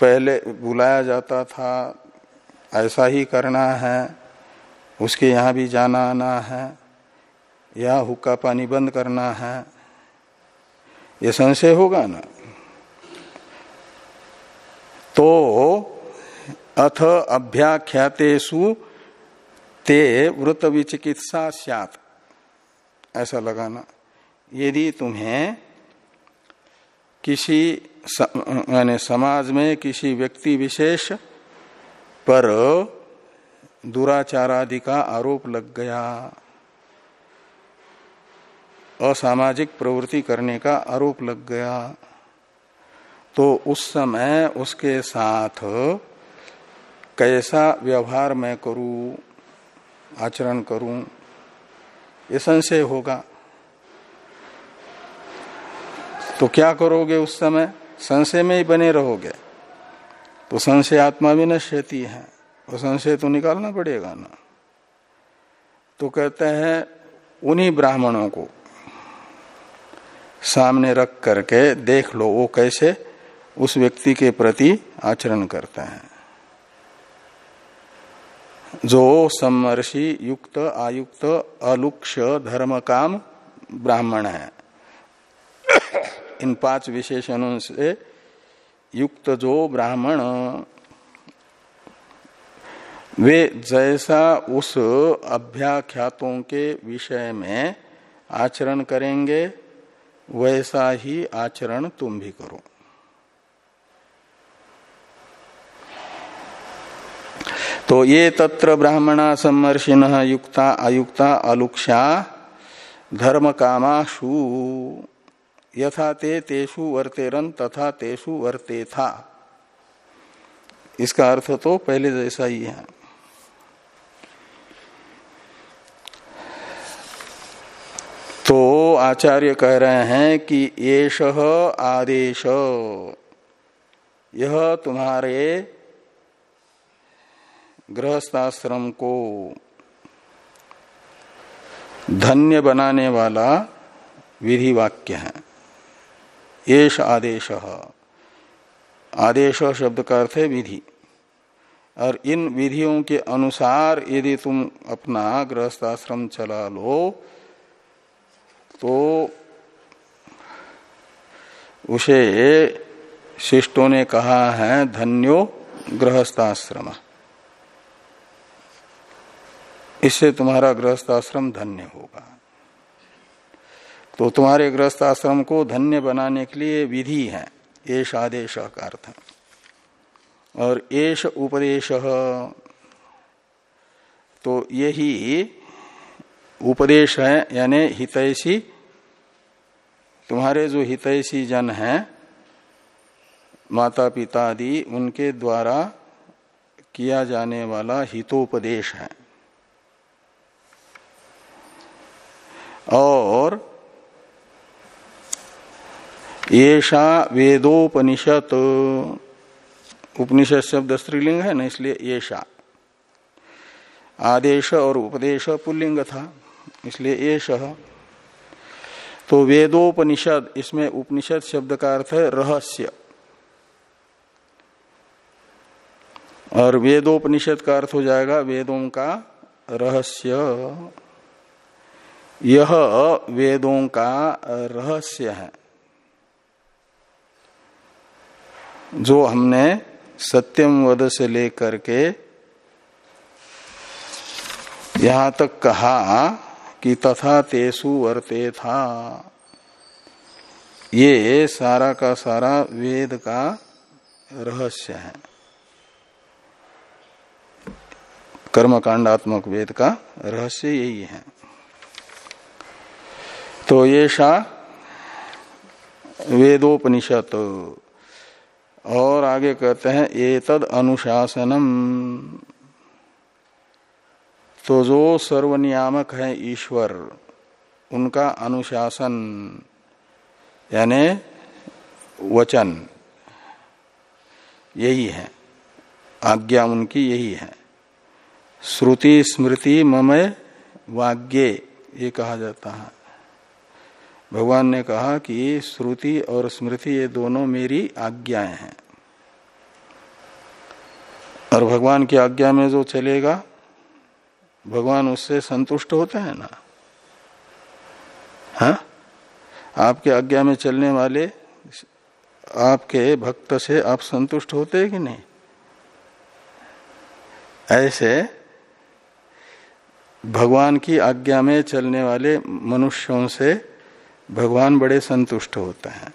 [SPEAKER 1] पहले बुलाया जाता था, ऐसा ही करना है, उसके यहाँ भी जाना आना है, या हुक्का पानी बंद करना है, ये संशय होगा ना? तो अथ अभ्याख्यातेषु ते वृत विचिकित्सा सियात। ऐसा लगाना। यदि तुम्हें किसी यानी समाज में किसी व्यक्ति विशेष पर दुराचारादि का आरोप लग गया, असामाजिक प्रवृत्ति करने का आरोप लग गया तो उस समय उसके साथ कैसा व्यवहार मैं करूँ, आचरण करूँ, ये संशय होगा। तो क्या करोगे उस समय? संशय में ही बने रहोगे। तो संशय आत्मा भी नश्यती है वो संशय तो निकालना पड़ेगा ना। तो कहते हैं, उन्हीं ब्राह्मणों को सामने रख करके देख लो, वो कैसे उस व्यक्ति के प्रति आचरण करते हैं। जो समर्षि युक्त आयुक्त अलुक्ष धर्म काम ब्राह्मण है। इन पाँच विशेषणों से युक्त जो ब्राह्मण, वे जैसा उस अभ्याख्यातों के विषय में आचरण करेंगे, वैसा ही आचरण तुम भी करो। तो ये तत्र ब्राह्मणा सम्मर्षिण युक्ता अयुक्ता अलुक्षा धर्म कामाशु यथा ते तेषु वर्तेरन तथा तेषु वर्ते था इसका अर्थ तो पहले जैसा ही है। तो आचार्य कह रहे हैं कि येष आदेश यह तुम्हारे गृहस्थाश्रम को धन्य बनाने वाला विधि वाक्य है। एश आदेश। आदेश शब्द का अर्थ है विधि। और इन विधियों के अनुसार यदि तुम अपना गृहस्थाश्रम चला लो तो उसे शिष्टों ने कहा है, धन्यो गृहस्थाश्रम। इससे तुम्हारा गृहस्थ आश्रम धन्य होगा। तो तुम्हारे गृहस्थ आश्रम को धन्य बनाने के लिए विधि है एश आदेश का अर्थ। और एश उपदेश। तो यही उपदेश है, यानी हितैषी, तुम्हारे जो हितैषी जन हैं माता पिता आदि, उनके द्वारा किया जाने वाला हितोपदेश है। और येषा वेदोपनिषद उपनिषद शब्द स्त्रीलिंग है ना, इसलिए येषा आदेश और उपदेश पुल्लिंग था, इसलिए येष तो वेदोपनिषद, इसमें उपनिषद शब्द का अर्थ है रहस्य। और वेदोपनिषद का अर्थ हो जाएगा वेदों का रहस्य। यह वेदों का रहस्य है। जो हमने सत्यम वद से लेकर के यहाँ तक कहा कि तथा तेसु वर्ते था। ये सारा का सारा वेद का रहस्य है। कर्मकांडात्मक वेद का रहस्य यही है। तो ये वेदोपनिषद। और आगे कहते हैं ये तद अनुशासनम। तो जो सर्वनियामक है ईश्वर, उनका अनुशासन, यानी वचन, यही है। आज्ञा उनकी यही है। श्रुति स्मृति ममय वाग्ये, ये कहा जाता है। भगवान ने कहा कि श्रुति और स्मृति ये दोनों मेरी आज्ञाएँ हैं। और भगवान की आज्ञा में जो चलेगा, भगवान उससे संतुष्ट होते हैं ना? हा? आपके आज्ञा में चलने वाले आपके भक्त से आप संतुष्ट होते हैं कि नहीं? ऐसे भगवान की आज्ञा में चलने वाले मनुष्यों से भगवान बड़े संतुष्ट होते हैं।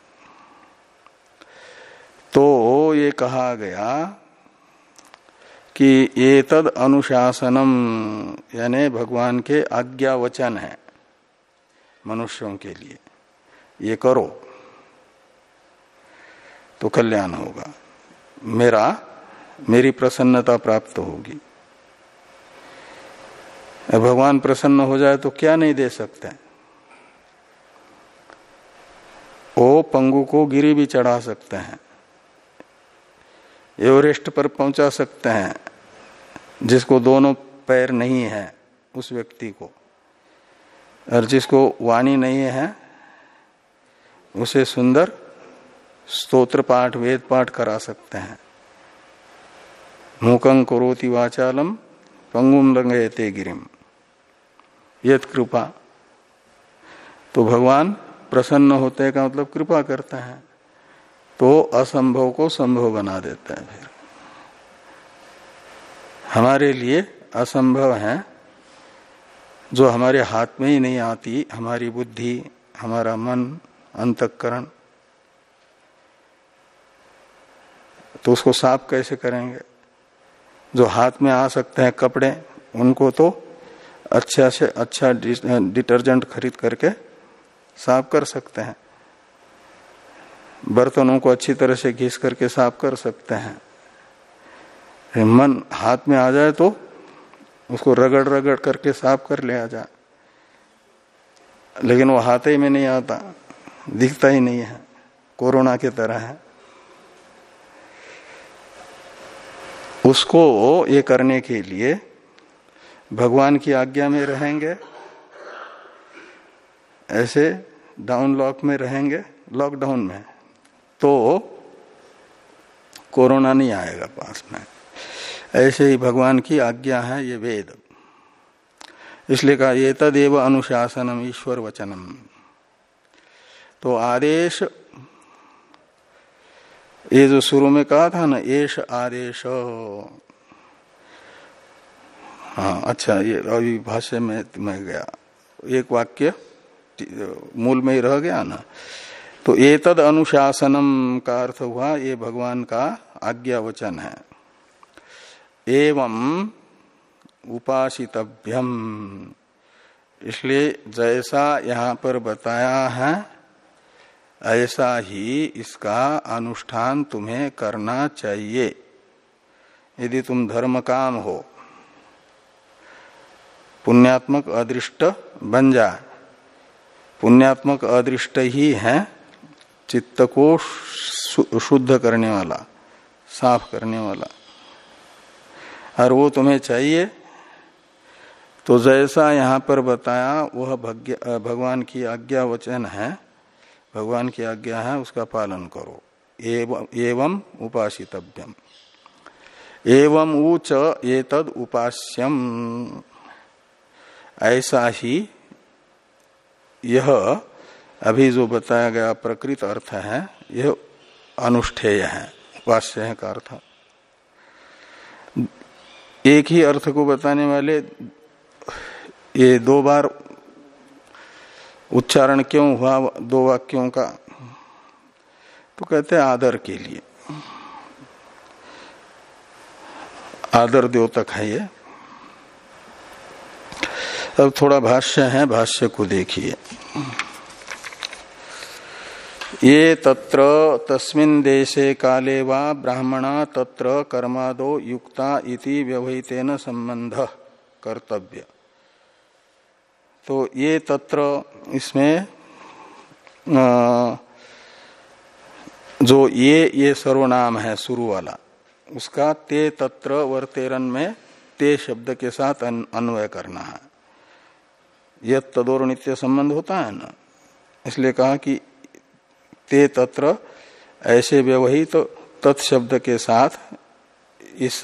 [SPEAKER 1] तो ये कहा गया कि ये तद अनुशासनम, यानी भगवान के आज्ञा वचन है मनुष्यों के लिए। ये करो तो कल्याण होगा। मेरा, मेरी प्रसन्नता प्राप्त होगी। भगवान प्रसन्न हो जाए तो क्या नहीं दे सकते? हैं वो पंगु को गिरी भी चढ़ा सकते हैं। एवरेस्ट पर पहुँचा सकते हैं, जिसको दोनों पैर नहीं है उस व्यक्ति को। और जिसको वाणी नहीं है, उसे सुंदर स्तोत्र पाठ, वेद पाठ करा सकते हैं। मूकं करोति वाचालम पंगुम रंगयते गिरिम। यद कृपा तो भगवान प्रसन्न होते का मतलब कृपा करते हैं तो असंभव को संभव बना देते हैं फिर। हमारे लिए असंभव है, जो हमारे हाथ में ही नहीं आती, हमारी बुद्धि, हमारा मन, अंतकरण। तो उसको साफ़ कैसे करेंगे? जो हाथ में आ सकते हैं कपड़े, उनको तो अच्छा से अच्छा डिटर्जेंट खरीद करके साफ़ कर सकते हैं। बर्तनों को अच्छी तरह से घिस करके साफ़ कर सकते हैं। मन हाथ में आ जाए तो उसको रगड़ रगड़ करके साफ़ कर लिया जाए। लेकिन वो हाथ ही में नहीं आता, दिखता ही नहीं है, कोरोना की तरह है। उसको ये करने के लिए भगवान की आज्ञा में रहेंगे। ऐसे डाउन लॉक में रहेंगे लॉकडाउन में। तो कोरोना नहीं आएगा पास में। ऐसे ही भगवान की आज्ञा है, ये वेद। इसलिए कहा, ये तदेव अनुशासनम, ईश्वर वचनम। तो आदेश, ये जो शुरू में कहा था ना एश आदेश। हाँ अच्छा ये अभी भाष्य में मैं गया। एक वाक्य मूल में ही रह गया ना। तो ये तद अनुशासनम का अर्थ हुआ, ये भगवान का आज्ञा वचन है। एवं उपासितभ्यम इसलिए जैसा यहाँ पर बताया है, ऐसा ही इसका अनुष्ठान तुम्हें करना चाहिए। यदि तुम धर्म काम हो, पुण्यात्मक अदृष्ट बन जाए। पुण्यात्मक अदृष्ट ही है चित्त को शुद्ध करने वाला, साफ़ करने वाला। और वो तुम्हें चाहिए तो जैसा यहाँ पर बताया, वह भगवान की आज्ञा वचन है, भगवान की आज्ञा है, उसका पालन करो। एवं एवं उपासितव्यम। एवं ऊच ये तद उपास्यम ऐसा ही यह अभी जो बताया गया प्रकृत अर्थ है, यह अनुष्ठेय है उपास्य है का अर्थ। एक ही अर्थ को बताने वाले, ये दो बार उच्चारण क्यों हुआ, दो वाक्यों का? तो कहते हैं आदर के लिए। आदर द्योतक है ये। अब थोड़ा भाष्य है, भाष्य को देखिए। ये तत्र तस्मिन देशे काले वा ब्राह्मणा तत्र कर्मादो युक्ता इति व्यवहितेन संबंध कर्तव्य। तो ये तत्र इसमें जो ये ये सर्वनाम है शुरू वाला, उसका ते तत्र वर्तेरन में ते शब्द के साथ अन्वय करना है। यह तदोर नित्य संबंध होता है ना? इसलिए कहा कि ते तत्र ऐसे व्यवहित तो तत्शब्द के साथ इस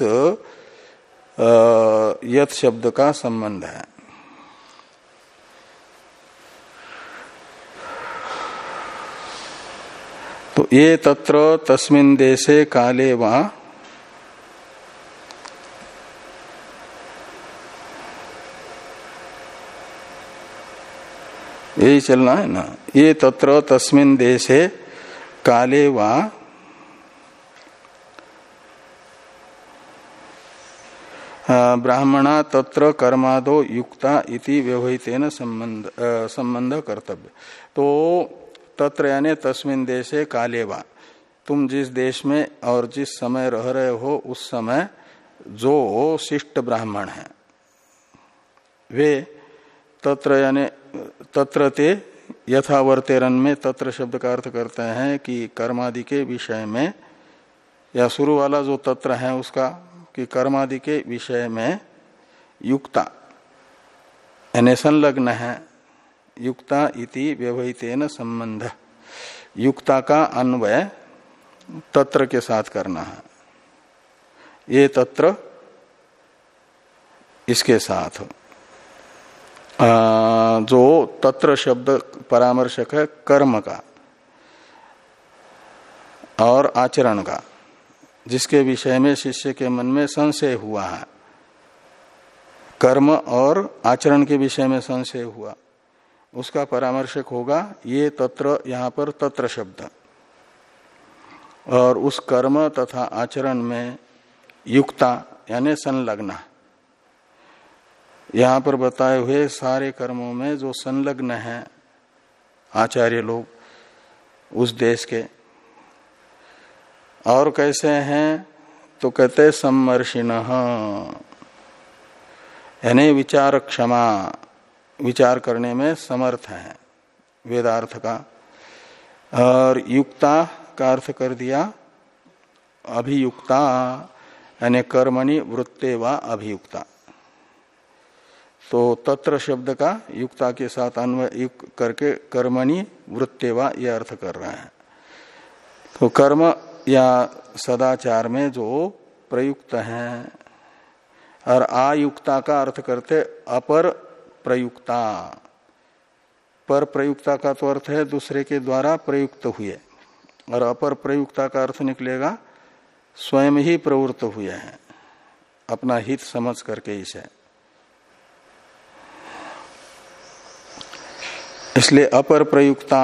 [SPEAKER 1] यथ शब्द का संबंध है। तो ये तत्र तस्मिन देशे काले वहाँ यही चलना है ना? ये तत्र तस्मिन देशे काले वा ब्राह्मणा तत्र कर्मादो युक्ता इति व्यवहितेन संबंध संबंध कर्तव्य। तो तत्र यानी तस्मिन देशे काले वा। तुम जिस देश में और जिस समय रह रहे हो, उस समय जो शिष्ट ब्राह्मण है, वे तत्र यानी तत्र ते यथावर्तेरन में तत्र शब्द का अर्थ करते हैं कि कर्मादि के विषय में, या शुरू वाला जो तत्र है उसका, कि कर्मादि के विषय में युक्ता। यानी संलग्न है, युक्ता इति व्यवहितेन संबंध। युक्ता का अन्वय तत्र के साथ करना है। ये तत्र इसके साथ जो तत्र शब्द परामर्शक है, कर्म का और आचरण का, जिसके विषय में शिष्य के मन में संशय हुआ है। कर्म और आचरण के विषय में संशय हुआ। उसका परामर्शक होगा, ये तत्र, यहाँ पर तत्र शब्द। और उस कर्म तथा आचरण में युक्ता, यानी संलग्न। यहाँ पर बताए हुए सारे कर्मों में जो संलग्न है आचार्य लोग उस देश के, और कैसे हैं? तो कहते सम्मर्षिण। यानी विचार क्षमा, विचार करने में समर्थ है, वेदार्थ का। और युक्ता का अर्थ कर दिया, अभियुक्ता, यानी कर्मणि, वृत्ते व अभियुक्ता। तो तत्र शब्द का युक्ता के साथ अन्वय करके कर्मणि वृत्ते व यह अर्थ कर रहे हैं। तो कर्म या सदाचार में जो प्रयुक्त हैं, और आयुक्ता का अर्थ करते अपर प्रयुक्ता। पर प्रयुक्ता का तो अर्थ है दूसरे के द्वारा प्रयुक्त हुए, और अपर प्रयुक्ता का अर्थ निकलेगा स्वयं ही प्रवृत्त हुए हैं, अपना हित समझ करके इसे। इसलिए अपर प्रयुक्ता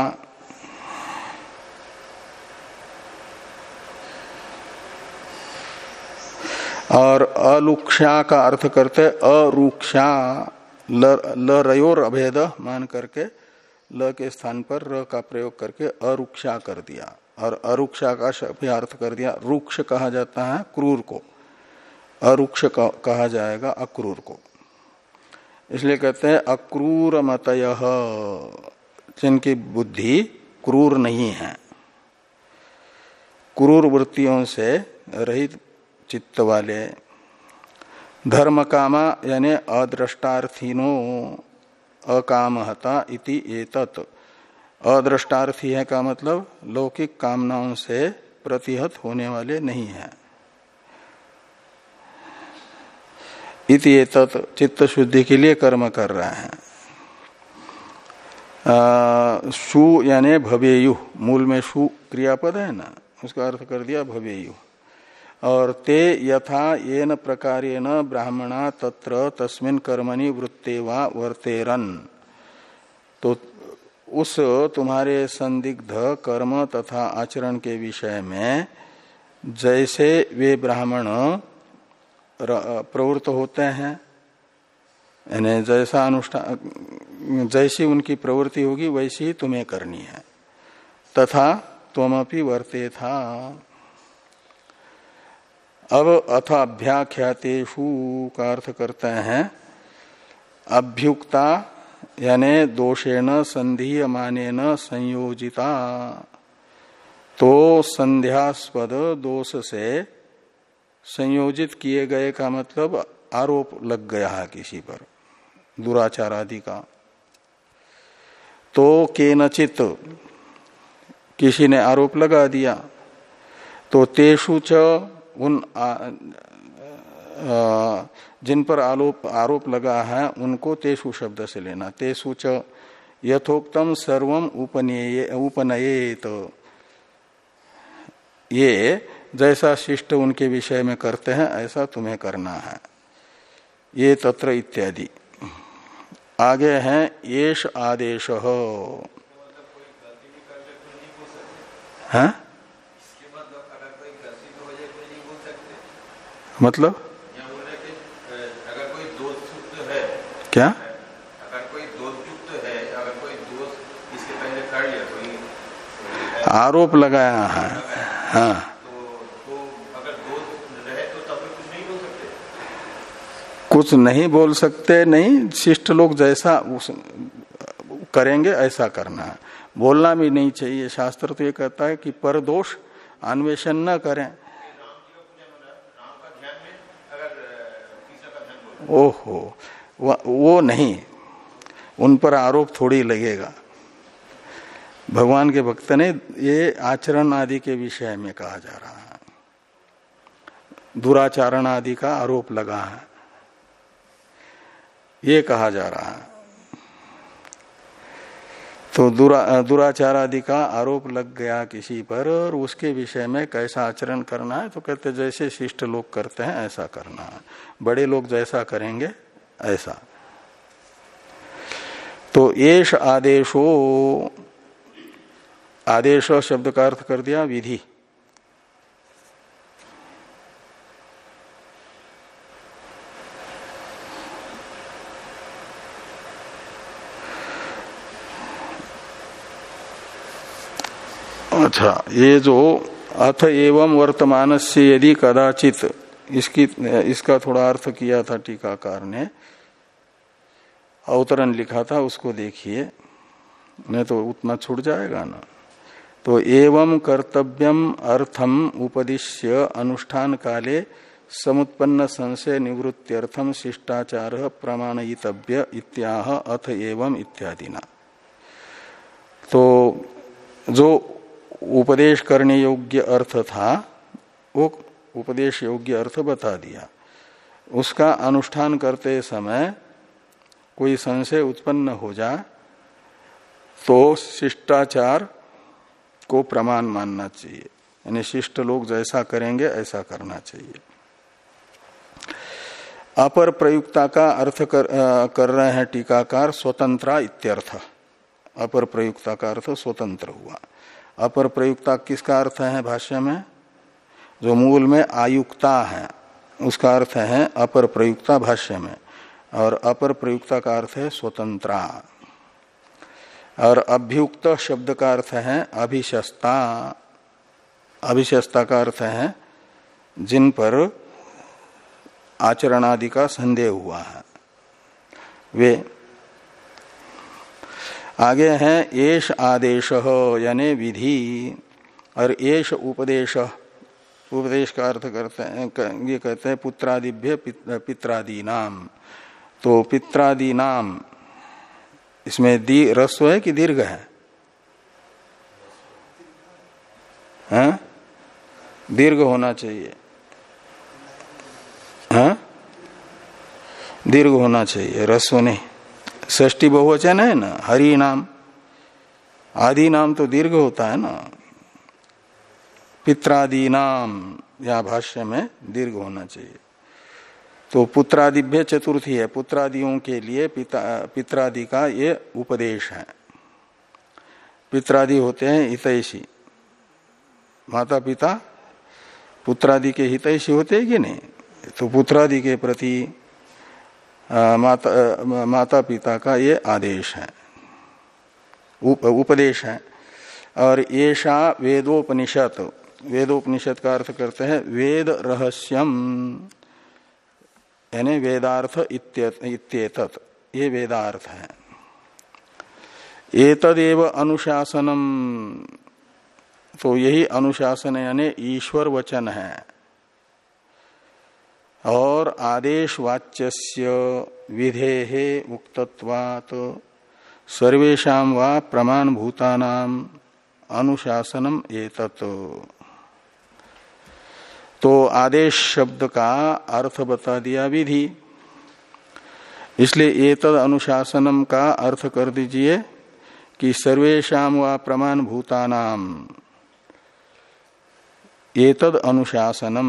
[SPEAKER 1] और अलुक्षा का अर्थ करते अरुक्षा, ल रयोर अभेद मान करके, ल के स्थान पर र का प्रयोग करके अरुक्षा कर दिया। और अरुक्षा का भी अर्थ कर दिया, रुक्ष कहा जाता है क्रूर को। अरुक्ष कहा जाएगा अक्रूर को। इसलिए कहते हैं अक्रूर मतय जिनकी बुद्धि क्रूर नहीं है। क्रूर वृत्तियों से रहित चित्त वाले। धर्म कामा यानी अदृष्टार्थीनो अकामहता इति एतत। अदृष्टार्थी है का मतलब लौकिक कामनाओं से प्रतिहत होने वाले नहीं है। इति चित्त शुद्धि के लिए कर्म कर रहे हैं। सु यानी भवेयु, मूल में सु क्रियापद है ना, उसका अर्थ कर दिया भवेयु। और ते यथा येन प्रकारेण ब्राह्मणा तत्र तस्मिन कर्मणि वृत्ते वा वर्तेरन। तो उस तुम्हारे संदिग्ध कर्म तथा आचरण के विषय में जैसे वे ब्राह्मण प्रवृत्त होते हैं। यानी जैसा अनुष्ठान जैसी उनकी प्रवृत्ति होगी, वैसी ही तुम्हें करनी है। तथा तुमपि वर्ते था। अब अथ अभ्याख्यातेषु का अर्थ करते हैं, अभ्युक्ता, यानी दोषेण संधीय मानेन संयोजिता। तो संध्यास्पद दोष से संयोजित किए गए का मतलब आरोप लग गया है किसी पर दुराचार आदि का। तो के नचित किसी ने आरोप लगा दिया तो तेषु च उन आ, आ, जिन पर आरोप आरोप लगा है उनको तेसु शब्द से लेना। तेसु च यथोक्तम सर्वम उपनयेत। तो ये जैसा शिष्ट उनके विषय में करते हैं, ऐसा तुम्हें करना है। ये तत्र इत्यादि। आगे हैं, येष आदेश। है? मतलब?
[SPEAKER 2] है
[SPEAKER 1] क्या?
[SPEAKER 2] है लिया कोई
[SPEAKER 1] आरोप लगाया है। हाँ
[SPEAKER 2] तो, तो अगर दोष रहे तो तब कुछ नहीं बोल सकते
[SPEAKER 1] कुछ नहीं बोल सकते, नहीं, शिष्ट लोग जैसा करेंगे ऐसा करना। है बोलना भी नहीं चाहिए। शास्त्र तो ये कहता है कि पर दोष अन्वेषण न करें। ओहो वो नहीं। उन पर आरोप थोड़ी लगेगा। भगवान के भक्त ने ये आचरण आदि के विषय में कहा जा रहा है। दुराचारण आदि का आरोप लगा है। ये कहा जा रहा है। तो दुरा दुराचार आदि का आरोप लग गया किसी पर और उसके विषय में कैसा आचरण करना है तो कहते जैसे शिष्ट लोग करते हैं, ऐसा करना है। बड़े लोग जैसा करेंगे, ऐसा। तो येष आदेशो, आदेश शब्द का अर्थ कर दिया, विधि। अच्छा ये जो अथ एवं वर्तमान से यदि कदाचित, इसकी, इसका थोड़ा अर्थ किया था टीकाकार ने, अवतरण लिखा था, उसको देखिए, नहीं तो उतना छूट जाएगा ना। तो एवं कर्तव्यम अर्थम उपदिश्य अनुष्ठान काले समुत्पन्न संशय निवृत्त्यर्थम शिष्टाचार प्रमाणयितव्य इत्याह अथ एवं इत्यादि ना तो जो उपदेश करने योग्य अर्थ था वो उपदेश योग्य अर्थ बता दिया। उसका अनुष्ठान करते समय कोई संशय उत्पन्न हो जाए तो शिष्टाचार को प्रमाण मानना चाहिए। यानी शिष्ट लोग जैसा करेंगे ऐसा करना चाहिए। अपर प्रयुक्ता का अर्थ कर, आ, कर रहे हैं टीकाकार स्वतंत्रा इत्यर्थ। अपर प्रयुक्ता का अर्थ स्वतंत्र हुआ। अपर प्रयुक्ता किसका अर्थ है भाष्य में? जो मूल में आयुक्ता है, उसका अर्थ है अपर प्रयुक्ता भाष्य में। और अपर प्रयुक्ता का अर्थ है स्वतंत्रा। और अभ्युक्त शब्द का अर्थ है अभिशस्ता। अभिशस्ता का अर्थ है जिन पर आचरणादि का संदेह हुआ है। वे आगे है एश आदेश, यानी विधि। और एश उपदेश उपदेश का अर्थ करते हैं ये कहते हैं पुत्रादिभ्य पित्रादि नाम तो पित्रादि नाम इसमें दी रस्व है कि दीर्घ है? हाँ? दीर्घ होना चाहिए। हाँ? दीर्घ होना चाहिए रस्व नहीं। ष्टी बहुवचन है ना? हरि नाम। आदि नाम तो दीर्घ होता है ना? पित्रादि नाम या भाष्य में दीर्घ होना चाहिए। तो पुत्रादिभ्य चतुर्थी है। पुत्रादियों के लिए पिता, पित्रादि का ये उपदेश है। पित्रादि होते हैं हितैषी। माता पिता पुत्रादि के हितैषी होते हैं कि नहीं? तो पुत्रादि के प्रति माता माता पिता का ये आदेश है। उप, उपदेश है। और येषा वेदोपनिषद वेदोपनिषद का अर्थ करते हैं वेद रहस्यम यानी वेदार्थ इत्येतत। ये वेदार्थ है। एतदेव अनुशासनम तो यही अनुशासन यानी ईश्वर वचन है। और आदेश वाच्य विधे उक्तत्वात् सर्वेशा व प्रमाण भूतानाम अनुशासनम एतत्। तो आदेश शब्द का अर्थ बता दिया विधि। इसलिए एतद अनुशासनम का अर्थ कर दीजिए कि सर्वेशा व प्रमाण भूतानाम एतद अनुशासनम।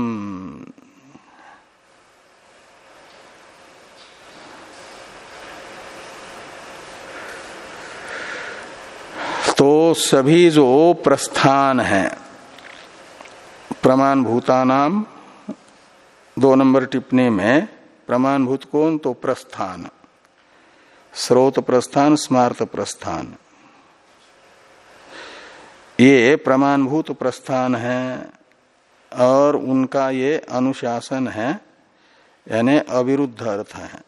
[SPEAKER 1] तो सभी जो प्रस्थान है प्रमाण भूतानाम दो नंबर टिप्पणी में, प्रमाणभूत कौन तो प्रस्थान, स्रोत प्रस्थान, स्मार्त प्रस्थान। ये प्रमाणभूत प्रस्थान है और उनका ये अनुशासन है, यानी अविरुद्ध अर्थ है।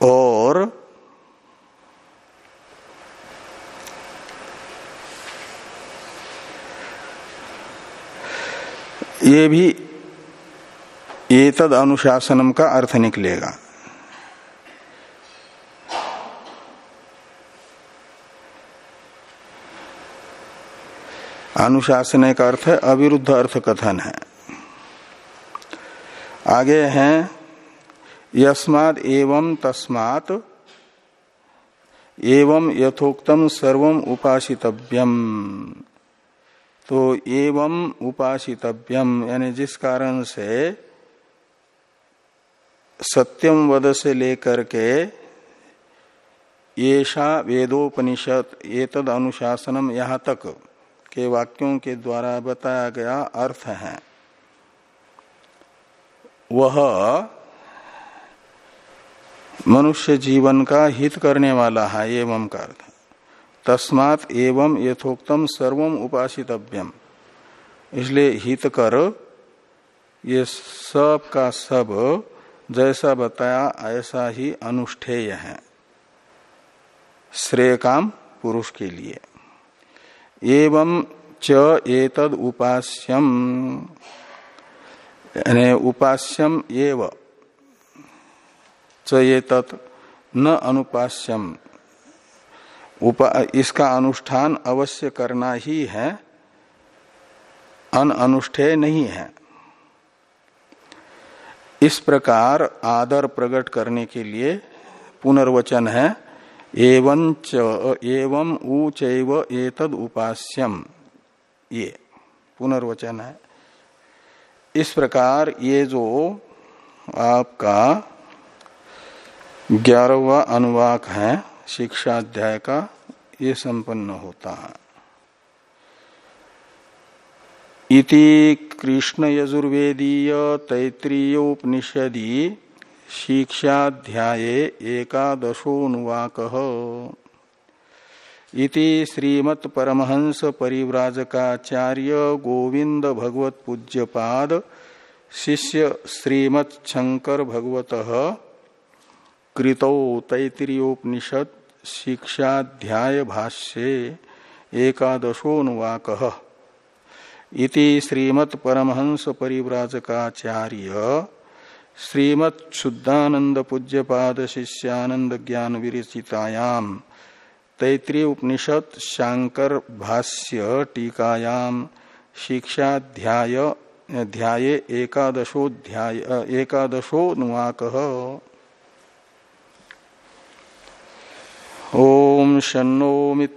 [SPEAKER 1] और ये भी ये तद अनुशासनम का अर्थ निकलेगा। अनुशासन का अर्थ है अविरुद्ध अर्थ कथन है। आगे हैं, यस्माद एवं तस्मात, एवं यथोक्तम सर्वम उपासितव्यम। तो एवं उपासितव्यम। यानी जिस कारण से सत्यम वद से लेकर के येषा वेदोपनिषद ये तद अनुशासनम यहाँ तक के वाक्यों के द्वारा बताया गया अर्थ है। वह मनुष्य जीवन का हित करने वाला है एवं का अर्थ। तस्मात एवं यथोक्तम सर्वम उपासितव्यम। इसलिए हित कर ये सब का सब जैसा बताया, ऐसा ही अनुष्ठेय है। श्रेय काम पुरुष के लिए। एवं च एतद उपास्यम। उपास्यम एव। च एतत् न अनुपास्यम। इसका अनुष्ठान अवश्य करना ही है। अन अनुष्ठेय नहीं है। इस प्रकार आदर प्रकट करने के लिए पुनर्वचन है, एवं च, एवं ऊचैव एतद उपास्यम। ये पुनर्वचन है। इस प्रकार ये जो आपका ग्यारहवा अनुवाक है शिक्षा अध्याय का ये संपन्न होता है। इति कृष्ण यजुर्वेदीय तैत्रीयोपनिषदि शिक्षाध्याय एकादशोनुवाक इति श्रीमत् परमहंस परिव्राजकाचार्य गोविंद भगवत पूज्यपाद शिष्य श्रीमत् शंकर भगवत कृतौ तैतरीयोपनिषद शिक्षाध्याय भाष्ये एकादशोनुवाक इति श्रीमत् परमहंस परिव्राजकाचार्य श्रीमत् शुद्धानंद पूज्यपाद शिष्यानंद ज्ञान विरचितायाम तैतृय उपनिषद शांकर भाष्य टीकायाम शिक्षाध्याय अध्याय एकादशोध्याय एकादशोनुवाक ओम शनो